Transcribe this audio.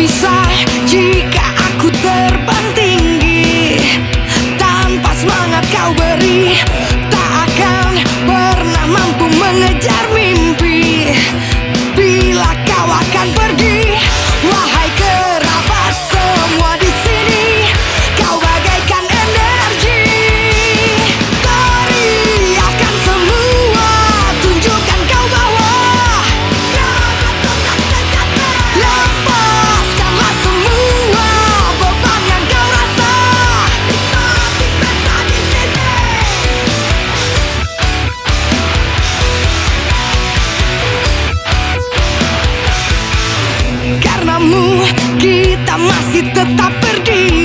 比赛一 kamu kita masih tetap berdiri